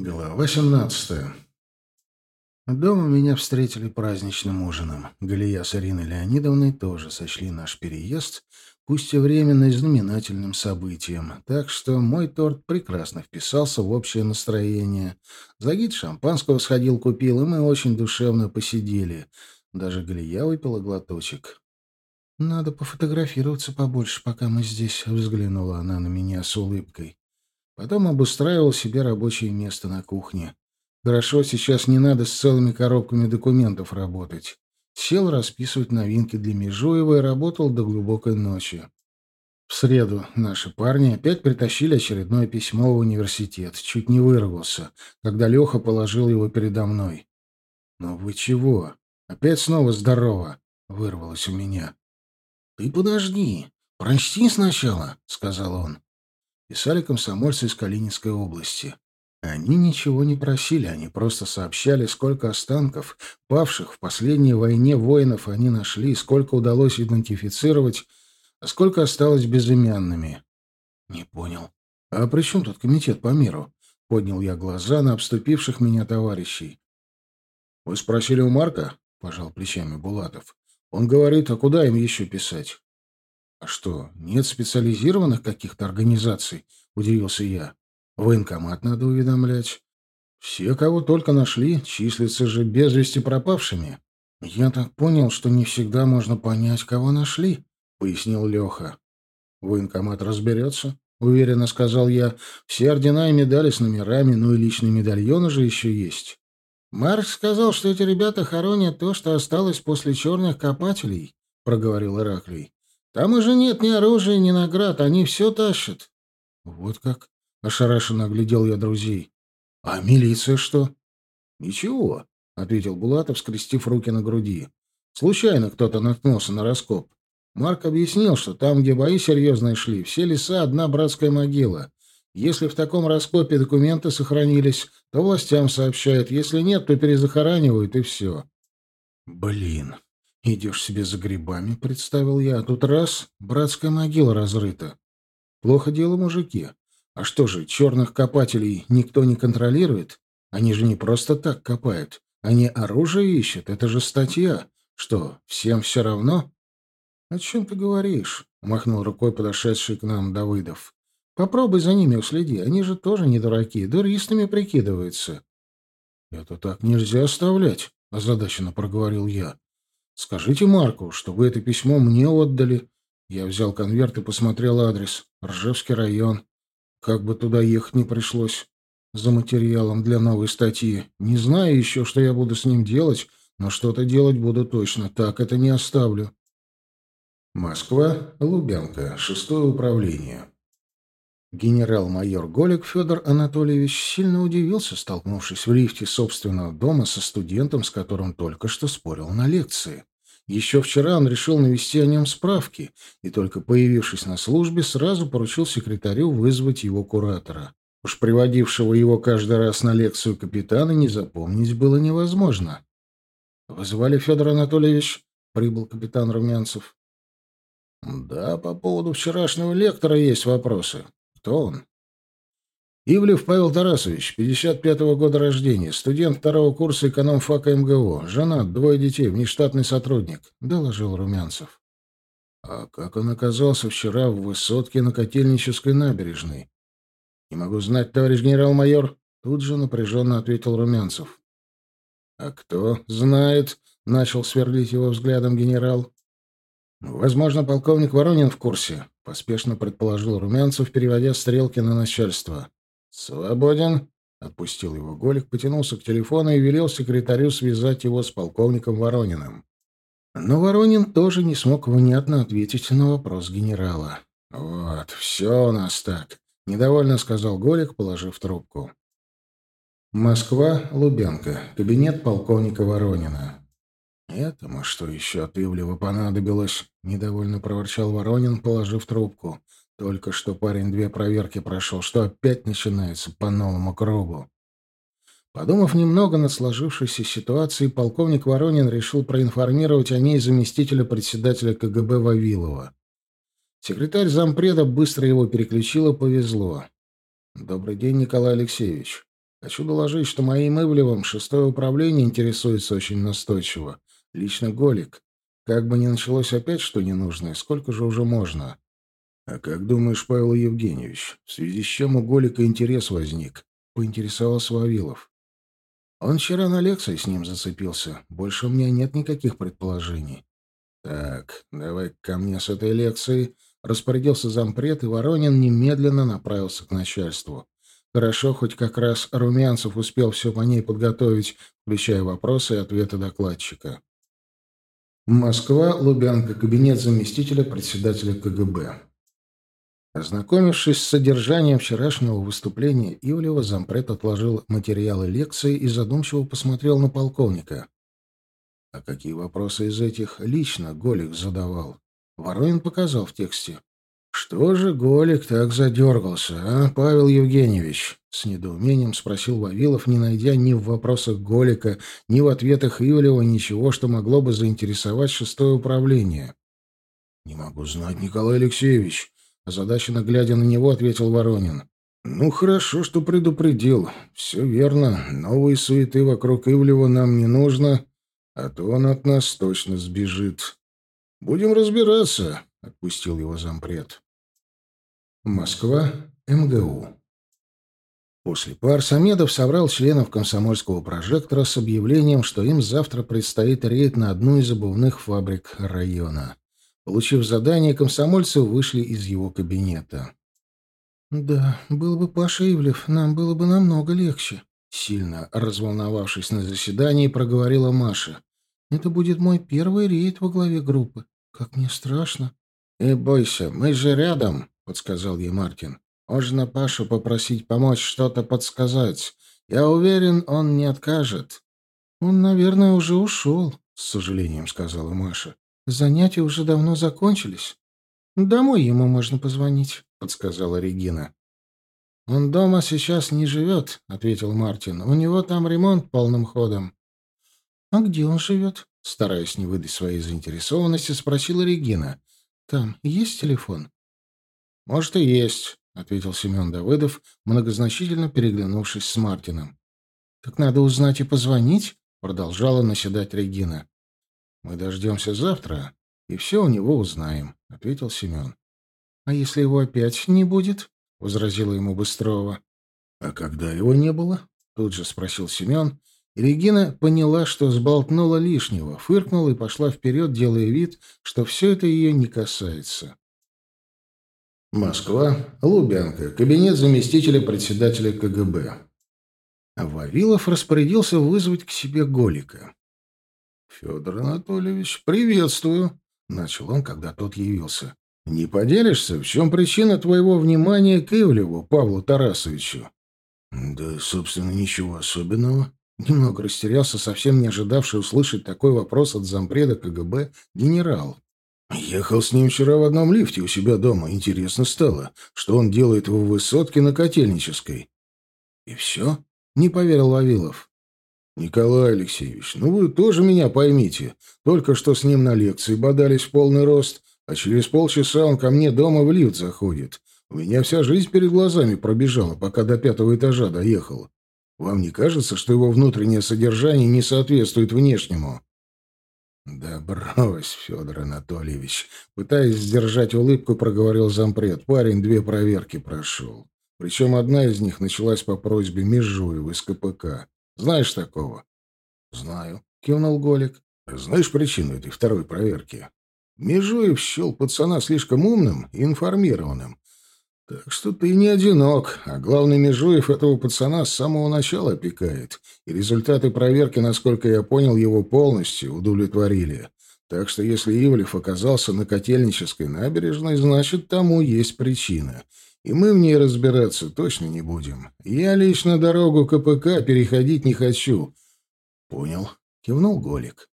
Глава 17. Дома меня встретили праздничным ужином. Галия с Ириной Леонидовной тоже сочли наш переезд, пусть и временной знаменательным событием, так что мой торт прекрасно вписался в общее настроение. Загид шампанского сходил купил, и мы очень душевно посидели. Даже Галия выпила глоточек. «Надо пофотографироваться побольше, пока мы здесь», — взглянула она на меня с улыбкой. Потом обустраивал себе рабочее место на кухне. Хорошо, сейчас не надо с целыми коробками документов работать. Сел расписывать новинки для Межуева и работал до глубокой ночи. В среду наши парни опять притащили очередное письмо в университет. Чуть не вырвался, когда Леха положил его передо мной. «Ну вы чего? Опять снова здорово?» — вырвалось у меня. «Ты подожди, прочти сначала», — сказал он писали комсомольцы из Калининской области. Они ничего не просили, они просто сообщали, сколько останков, павших в последней войне воинов они нашли, сколько удалось идентифицировать, а сколько осталось безымянными. Не понял. А при чем тут комитет по миру? Поднял я глаза на обступивших меня товарищей. Вы спросили у Марка? Пожал плечами Булатов. Он говорит, а куда им еще писать? «А что, нет специализированных каких-то организаций?» — удивился я. «Военкомат надо уведомлять. Все, кого только нашли, числятся же без вести пропавшими». «Я так понял, что не всегда можно понять, кого нашли», — пояснил Леха. «Военкомат разберется», — уверенно сказал я. «Все ордена и медали с номерами, ну и личные медальоны же еще есть». «Марк сказал, что эти ребята хоронят то, что осталось после черных копателей», — проговорил Ираклий. Там уже нет ни оружия, ни наград, они все тащат. — Вот как? — ошарашенно оглядел я друзей. — А милиция что? — Ничего, — ответил Булатов, скрестив руки на груди. Случайно кто-то наткнулся на раскоп. Марк объяснил, что там, где бои серьезные шли, все леса — одна братская могила. Если в таком раскопе документы сохранились, то властям сообщают. Если нет, то перезахоранивают, и все. Блин, Идешь себе за грибами, представил я, а тут раз — братская могила разрыта. Плохо дело, мужики. А что же, черных копателей никто не контролирует? Они же не просто так копают. Они оружие ищут, это же статья. Что, всем все равно? — О чем ты говоришь? — махнул рукой подошедший к нам Давыдов. — Попробуй за ними уследи, они же тоже не дураки, дуристами прикидываются. — Это так нельзя оставлять, — озадаченно проговорил я. Скажите Марку, что вы это письмо мне отдали. Я взял конверт и посмотрел адрес. Ржевский район. Как бы туда ехать не пришлось. За материалом для новой статьи. Не знаю еще, что я буду с ним делать, но что-то делать буду точно. Так это не оставлю. Москва, Лубянка, шестое управление. Генерал-майор Голик Федор Анатольевич сильно удивился, столкнувшись в лифте собственного дома со студентом, с которым только что спорил на лекции. Еще вчера он решил навести о нем справки, и только появившись на службе, сразу поручил секретарю вызвать его куратора. Уж приводившего его каждый раз на лекцию капитана не запомнить было невозможно. «Вызывали, Федор Анатольевич?» — прибыл капитан Румянцев. «Да, по поводу вчерашнего лектора есть вопросы. Кто он?» Ивлев Павел Тарасович, 55-го года рождения, студент второго курса экономфака МГУ, женат, двое детей, внештатный сотрудник, — доложил Румянцев. А как он оказался вчера в высотке на Котельнической набережной? — Не могу знать, товарищ генерал-майор, — тут же напряженно ответил Румянцев. — А кто знает? — начал сверлить его взглядом генерал. — Возможно, полковник Воронин в курсе, — поспешно предположил Румянцев, переводя стрелки на начальство. «Свободен», — отпустил его Голик, потянулся к телефону и велел секретарю связать его с полковником Ворониным. Но Воронин тоже не смог внятно ответить на вопрос генерала. «Вот, все у нас так», — недовольно сказал Голик, положив трубку. Москва, Лубянка, кабинет полковника Воронина. «Этому что еще от Ивлева понадобилось?» — недовольно проворчал Воронин, положив трубку. Только что парень две проверки прошел, что опять начинается по новому кругу. Подумав немного над сложившейся ситуацией, полковник Воронин решил проинформировать о ней заместителя председателя КГБ Вавилова. Секретарь зампреда быстро его переключил и повезло. «Добрый день, Николай Алексеевич. Хочу доложить, что моим Ивлевым шестое управление интересуется очень настойчиво. Лично Голик. Как бы ни началось опять что ненужное, сколько же уже можно? А как думаешь, Павел Евгеньевич, в связи с чем у Голика интерес возник? Поинтересовался Вавилов. Он вчера на лекции с ним зацепился. Больше у меня нет никаких предположений. Так, давай ко мне с этой лекции. Распорядился зампред, и Воронин немедленно направился к начальству. Хорошо, хоть как раз Румянцев успел все по ней подготовить, включая вопросы и ответы докладчика. Москва, Лубянка, кабинет заместителя председателя КГБ. Ознакомившись с содержанием вчерашнего выступления Ивлева, зампред отложил материалы лекции и задумчиво посмотрел на полковника. А какие вопросы из этих лично Голик задавал? Воронин показал в тексте. «Что же Голик так задергался, а, Павел Евгеньевич?» — с недоумением спросил Вавилов, не найдя ни в вопросах Голика, ни в ответах Ивлева ничего, что могло бы заинтересовать шестое управление. «Не могу знать, Николай Алексеевич», — озадаченно глядя на него, ответил Воронин. «Ну, хорошо, что предупредил. Все верно. Новые суеты вокруг Ивлева нам не нужно, а то он от нас точно сбежит. Будем разбираться», — отпустил его зампред. Москва, МГУ. После пар Самедов собрал членов комсомольского прожектора с объявлением, что им завтра предстоит рейд на одну из обувных фабрик района. Получив задание, комсомольцы вышли из его кабинета. «Да, был бы Паша Ивлев, нам было бы намного легче», — сильно разволновавшись на заседании, проговорила Маша. «Это будет мой первый рейд во главе группы. Как мне страшно». «И бойся, мы же рядом», подсказал ей Мартин. «Можно Пашу попросить помочь что-то подсказать. Я уверен, он не откажет». «Он, наверное, уже ушел», — с сожалением сказала Маша. «Занятия уже давно закончились. Домой ему можно позвонить», — подсказала Регина. «Он дома сейчас не живет», — ответил Мартин. «У него там ремонт полным ходом». «А где он живет?» — стараясь не выдать своей заинтересованности, спросила Регина. «Там есть телефон?» «Может, и есть», — ответил Семен Давыдов, многозначительно переглянувшись с Мартином. «Так надо узнать и позвонить», — продолжала наседать Регина. «Мы дождемся завтра и все у него узнаем», — ответил Семен. «А если его опять не будет?» — возразила ему Быстрова. «А когда его не было?» — тут же спросил Семен. Регина поняла, что сболтнула лишнего, фыркнула и пошла вперед, делая вид, что все это ее не касается. Москва, Лубянка, кабинет заместителя председателя КГБ. Вавилов распорядился вызвать к себе Голика. «Федор Анатольевич, приветствую», — начал он, когда тот явился. «Не поделишься, в чем причина твоего внимания к Ивлеву, Павлу Тарасовичу?» «Да, собственно, ничего особенного». Немного растерялся, совсем не ожидавший услышать такой вопрос от зампреда КГБ генерал. Ехал с ним вчера в одном лифте у себя дома. Интересно стало, что он делает в высотке на Котельнической. И все? Не поверил Вавилов. Николай Алексеевич, ну вы тоже меня поймите. Только что с ним на лекции бодались в полный рост, а через полчаса он ко мне дома в лифт заходит. У меня вся жизнь перед глазами пробежала, пока до пятого этажа доехал. Вам не кажется, что его внутреннее содержание не соответствует внешнему? «Да брось, Федор Анатольевич!» Пытаясь сдержать улыбку, проговорил зампред. Парень две проверки прошел. Причем одна из них началась по просьбе Межуева из КПК. Знаешь такого? «Знаю», — кивнул Голик. «Знаешь причину этой второй проверки?» Межуев счел пацана слишком умным и информированным, так что ты не одинок, а главный Межуев этого пацана с самого начала опекает, и результаты проверки, насколько я понял, его полностью удовлетворили. Так что если Ивлев оказался на Котельнической набережной, значит, тому есть причина. И мы в ней разбираться точно не будем. Я лично дорогу КПК переходить не хочу. — Понял, — кивнул Голик.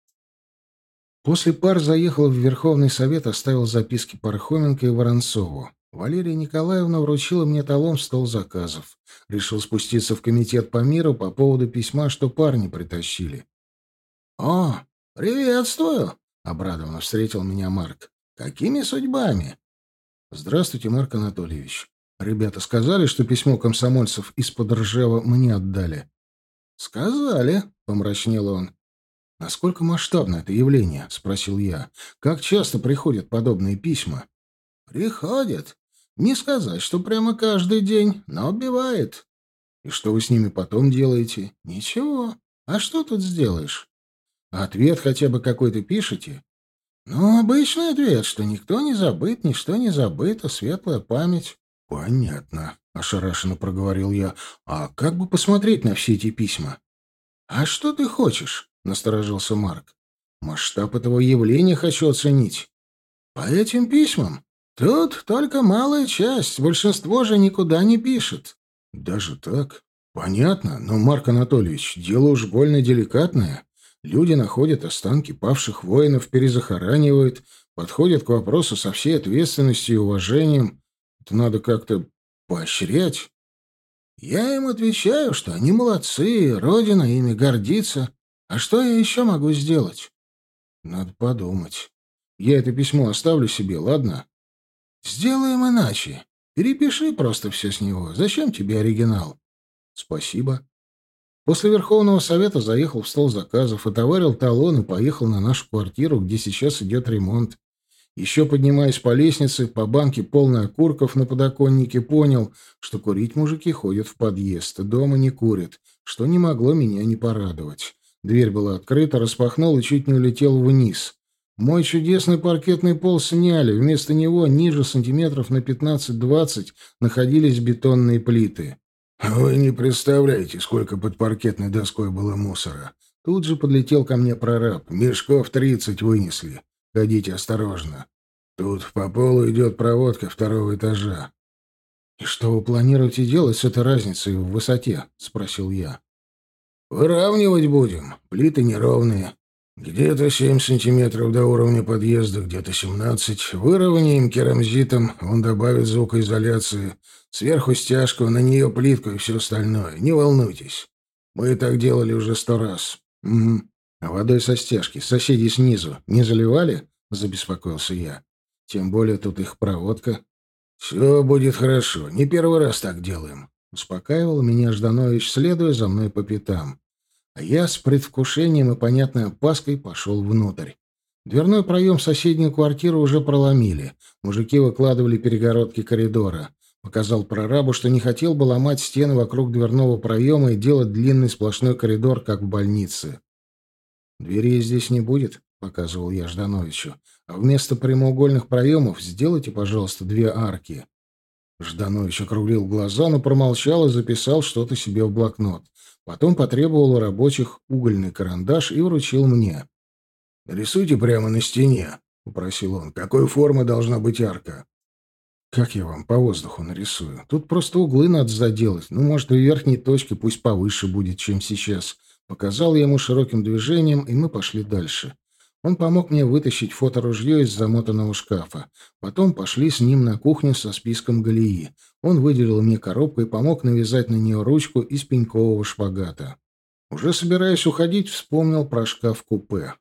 После пар заехал в Верховный Совет, оставил записки Пархоменко и Воронцову. Валерия Николаевна вручила мне талон в стол заказов. Решил спуститься в комитет по миру по поводу письма, что парни притащили. — О, приветствую! — обрадованно встретил меня Марк. — Какими судьбами? — Здравствуйте, Марк Анатольевич. Ребята сказали, что письмо комсомольцев из-под Ржева мне отдали. «Сказали», — помрачнел он. «Насколько масштабно это явление?» — спросил я. «Как часто приходят подобные письма?» «Приходят. Не сказать, что прямо каждый день, но бывает». «И что вы с ними потом делаете?» «Ничего. А что тут сделаешь?» «Ответ хотя бы какой-то пишете?» «Ну, обычный ответ, что никто не забыт, ничто не забыто, светлая память». «Понятно», — ошарашенно проговорил я. «А как бы посмотреть на все эти письма?» «А что ты хочешь?» — насторожился Марк. «Масштаб этого явления хочу оценить». «По этим письмам? Тут только малая часть, большинство же никуда не пишет». «Даже так? Понятно, но, Марк Анатольевич, дело уж больно деликатное. Люди находят останки павших воинов, перезахоранивают, подходят к вопросу со всей ответственностью и уважением. Это надо как-то поощрять». «Я им отвечаю, что они молодцы, Родина ими гордится. А что я еще могу сделать? Надо подумать. Я это письмо оставлю себе, ладно? Сделаем иначе. Перепиши просто все с него. Зачем тебе оригинал? Спасибо. После Верховного Совета заехал в стол заказов, отоварил талон и поехал на нашу квартиру, где сейчас идет ремонт. Еще поднимаясь по лестнице, по банке полной окурков на подоконнике, понял, что курить мужики ходят в подъезд, дома не курят, что не могло меня не порадовать. Дверь была открыта, распахнул и чуть не улетел вниз. Мой чудесный паркетный пол сняли, вместо него ниже сантиметров на 15-20 находились бетонные плиты. «Вы не представляете, сколько под паркетной доской было мусора!» Тут же подлетел ко мне прораб. «Мешков тридцать вынесли. Ходите осторожно. Тут по полу идет проводка второго этажа». «И что вы планируете делать с этой разницей в высоте?» — спросил я. Выравнивать будем. Плиты неровные. Где-то семь сантиметров до уровня подъезда, где-то семнадцать. Выровняем керамзитом, он добавит звукоизоляции. Сверху стяжку, на нее плитку и все остальное. Не волнуйтесь. Мы так делали уже сто раз. Угу. А водой со стяжки соседи снизу не заливали? Забеспокоился я. Тем более тут их проводка. Все будет хорошо. Не первый раз так делаем. Успокаивал меня Жданович, следуя за мной по пятам. А я с предвкушением и понятной опаской пошел внутрь. Дверной проем в соседнюю квартиру уже проломили. Мужики выкладывали перегородки коридора. Показал прорабу, что не хотел бы ломать стены вокруг дверного проема и делать длинный сплошной коридор, как в больнице. «Дверей здесь не будет», — показывал я Ждановичу. «А вместо прямоугольных проемов сделайте, пожалуйста, две арки». Жданович округлил глаза, но промолчал и записал что-то себе в блокнот. Потом потребовал у рабочих угольный карандаш и вручил мне. «Рисуйте прямо на стене», — попросил он. «Какой формы должна быть арка?» «Как я вам по воздуху нарисую? Тут просто углы надо заделать. Ну, может, и верхней точки пусть повыше будет, чем сейчас». Показал я ему широким движением, и мы пошли дальше. Он помог мне вытащить фоторужье из замотанного шкафа. Потом пошли с ним на кухню со списком галеи. Он выделил мне коробку и помог навязать на нее ручку из пенькового шпагата. Уже собираясь уходить, вспомнил про шкаф-купе.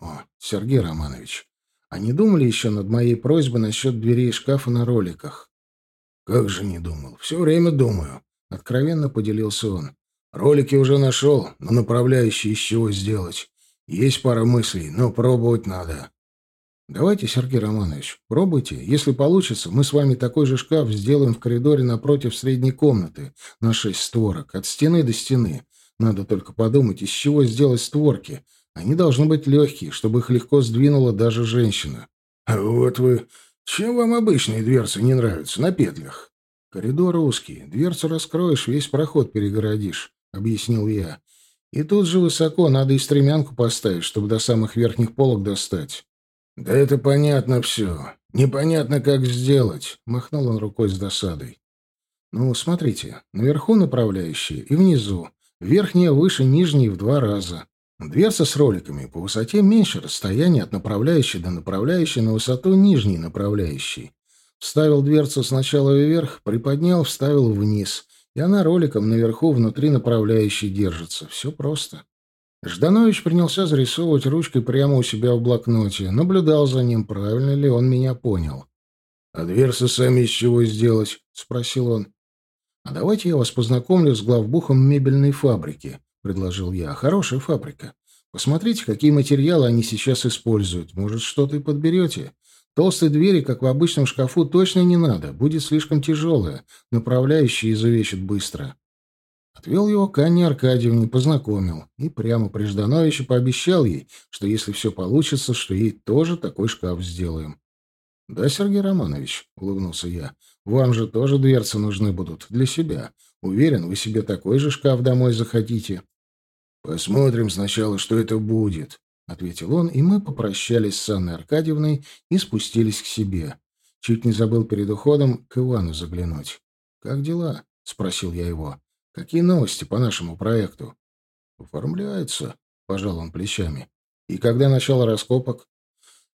О, Сергей Романович, а не думали еще над моей просьбой насчет дверей шкафа на роликах? Как же не думал. Все время думаю. Откровенно поделился он. Ролики уже нашел, но направляющие из чего сделать. Есть пара мыслей, но пробовать надо. Давайте, Сергей Романович, пробуйте. Если получится, мы с вами такой же шкаф сделаем в коридоре напротив средней комнаты на шесть створок, от стены до стены. Надо только подумать, из чего сделать створки. Они должны быть легкие, чтобы их легко сдвинула даже женщина. А вот вы... Чем вам обычные дверцы не нравятся на петлях? Коридор узкий. Дверцу раскроешь, весь проход перегородишь, — объяснил я. И тут же высоко надо и стремянку поставить, чтобы до самых верхних полок достать. «Да это понятно все. Непонятно, как сделать», — махнул он рукой с досадой. «Ну, смотрите, наверху направляющие и внизу. Верхняя выше нижней в два раза. Дверца с роликами по высоте меньше расстояния от направляющей до направляющей на высоту нижней направляющей. Вставил дверцу сначала вверх, приподнял, вставил вниз, и она роликом наверху внутри направляющей держится. Все просто». Жданович принялся зарисовывать ручкой прямо у себя в блокноте, наблюдал за ним, правильно ли он меня понял. «А дверцы сами из чего сделать?» — спросил он. «А давайте я вас познакомлю с главбухом мебельной фабрики», — предложил я. «Хорошая фабрика. Посмотрите, какие материалы они сейчас используют. Может, что-то и подберете. Толстой двери, как в обычном шкафу, точно не надо. Будет слишком тяжелая. Направляющие изувечат быстро. Отвел его к Анне Аркадьевне, познакомил. И прямо при пообещал ей, что если все получится, что ей тоже такой шкаф сделаем. «Да, Сергей Романович», — улыбнулся я, — «вам же тоже дверцы нужны будут для себя. Уверен, вы себе такой же шкаф домой захотите». «Посмотрим сначала, что это будет», — ответил он, и мы попрощались с Анной Аркадьевной и спустились к себе. Чуть не забыл перед уходом к Ивану заглянуть. «Как дела?» — спросил я его. «Какие новости по нашему проекту?» «Оформляется», — пожал он плечами. «И когда начало раскопок?»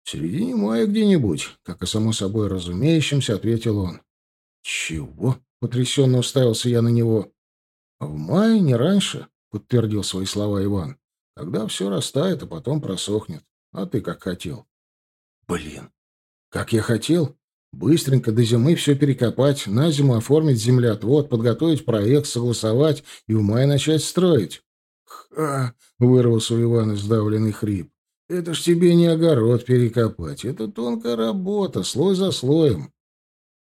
«В середине мая где-нибудь», — как и само собой разумеющимся, ответил он. «Чего?» — потрясенно уставился я на него. «В мае, не раньше», — подтвердил свои слова Иван. «Когда все растает, а потом просохнет. А ты как хотел». «Блин, как я хотел? Быстренько до зимы все перекопать, на зиму оформить землеотвод, подготовить проект, согласовать и в мае начать строить». «Ха!» — вырвался у Ивана сдавленный хрип. «Это ж тебе не огород перекопать. Это тонкая работа, слой за слоем.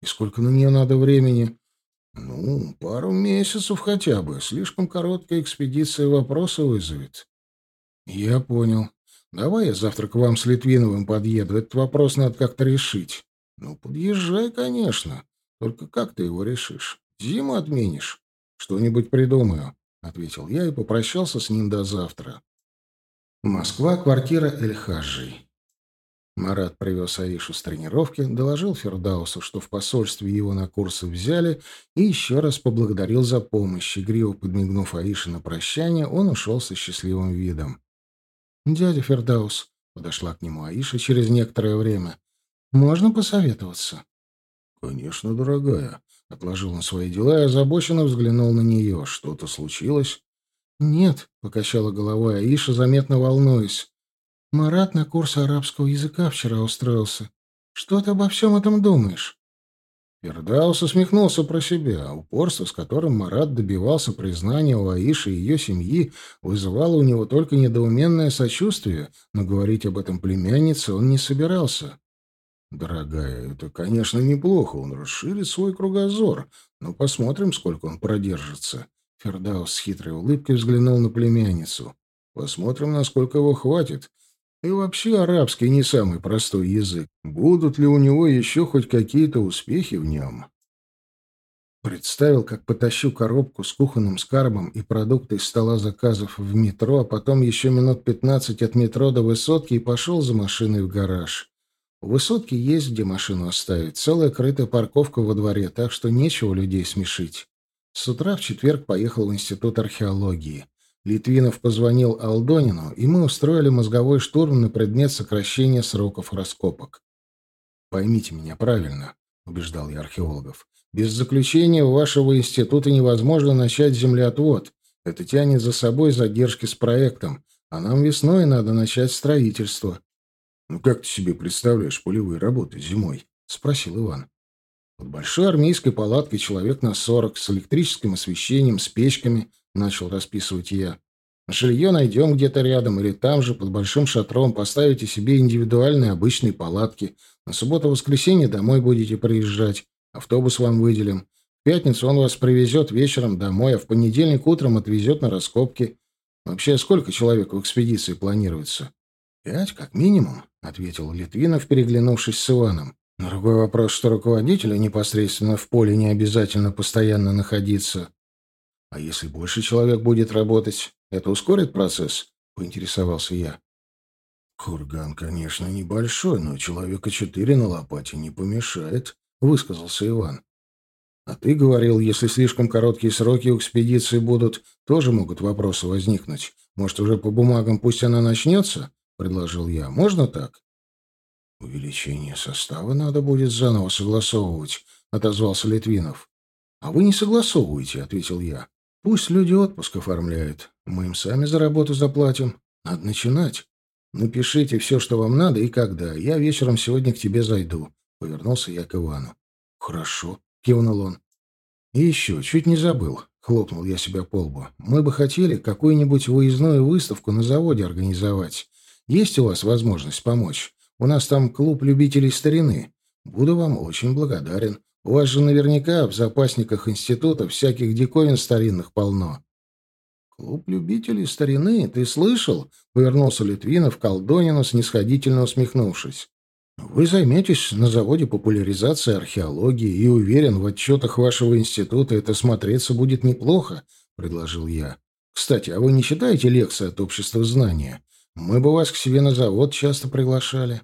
И сколько на нее надо времени?» Ну, пару месяцев хотя бы. Слишком короткая экспедиция вопросы вызовет. Я понял. Давай я завтра к вам с Литвиновым подъеду. Этот вопрос надо как-то решить. Ну, подъезжай, конечно. Только как ты его решишь? Зиму отменишь? Что-нибудь придумаю, — ответил я и попрощался с ним до завтра. Москва, квартира Эль-Хаджей. Марат привез Аишу с тренировки, доложил Фердаусу, что в посольстве его на курсы взяли, и еще раз поблагодарил за помощь. Игриво подмигнув Аише на прощание, он ушел со счастливым видом. «Дядя Фердаус», — подошла к нему Аиша через некоторое время, — «можно посоветоваться?» «Конечно, дорогая», — отложил он свои дела и озабоченно взглянул на нее. «Что-то случилось?» «Нет», — покачала головой Аиша, заметно волнуясь. Марат на курс арабского языка вчера устроился. Что ты обо всем этом думаешь?» Фердаус усмехнулся про себя. Упорство, с которым Марат добивался признания у Аиши и ее семьи, вызывало у него только недоуменное сочувствие, но говорить об этом племяннице он не собирался. «Дорогая, это, конечно, неплохо, он расширит свой кругозор, но посмотрим, сколько он продержится». Фердаус с хитрой улыбкой взглянул на племянницу. «Посмотрим, насколько его хватит. И вообще арабский не самый простой язык. Будут ли у него еще хоть какие-то успехи в нем? Представил, как потащу коробку с кухонным скарбом и продукты из стола заказов в метро, а потом еще минут пятнадцать от метро до высотки и пошел за машиной в гараж. У высотки есть где машину оставить, целая крытая парковка во дворе, так что нечего людей смешить. С утра в четверг поехал в Институт археологии. Литвинов позвонил Алдонину, и мы устроили мозговой штурм на предмет сокращения сроков раскопок. «Поймите меня правильно», — убеждал я археологов. «Без заключения вашего института невозможно начать землеотвод. Это тянет за собой задержки с проектом, а нам весной надо начать строительство». «Ну как ты себе представляешь полевые работы зимой?» — спросил Иван. «Под большой армейской палаткой человек на сорок, с электрическим освещением, с печками, начал расписывать я. Жилье найдем где-то рядом или там же, под большим шатром, поставите себе индивидуальные обычные палатки. На субботу-воскресенье домой будете приезжать. Автобус вам выделим. В пятницу он вас привезет вечером домой, а в понедельник утром отвезет на раскопки. Вообще, сколько человек в экспедиции планируется? Пять, как минимум, — ответил Литвинов, переглянувшись с Иваном. Другой вопрос, что руководителю непосредственно в поле не обязательно постоянно находиться. А если больше человек будет работать, это ускорит процесс? Поинтересовался я. Курган, конечно, небольшой, но человека четыре на лопате не помешает, высказался Иван. А ты говорил, если слишком короткие сроки у экспедиции будут, тоже могут вопросы возникнуть. Может, уже по бумагам пусть она начнется? Предложил я. Можно так? Увеличение состава надо будет заново согласовывать, отозвался Литвинов. А вы не согласовываете, ответил я. Пусть люди отпуск оформляют. Мы им сами за работу заплатим. Надо начинать. Напишите все, что вам надо и когда. Я вечером сегодня к тебе зайду. — повернулся я к Ивану. «Хорошо», — кивнул он. «И еще, чуть не забыл», — хлопнул я себя по лбу. «Мы бы хотели какую-нибудь выездную выставку на заводе организовать. Есть у вас возможность помочь? У нас там клуб любителей старины. Буду вам очень благодарен. У вас же наверняка в запасниках института всяких диковин старинных полно». «Клуб любителей старины, ты слышал?» — повернулся Литвинов к Колдонину, снисходительно усмехнувшись. Вы займетесь на заводе популяризации археологии, и уверен, в отчетах вашего института это смотреться будет неплохо, — предложил я. Кстати, а вы не читаете лекции от общества знания? Мы бы вас к себе на завод часто приглашали.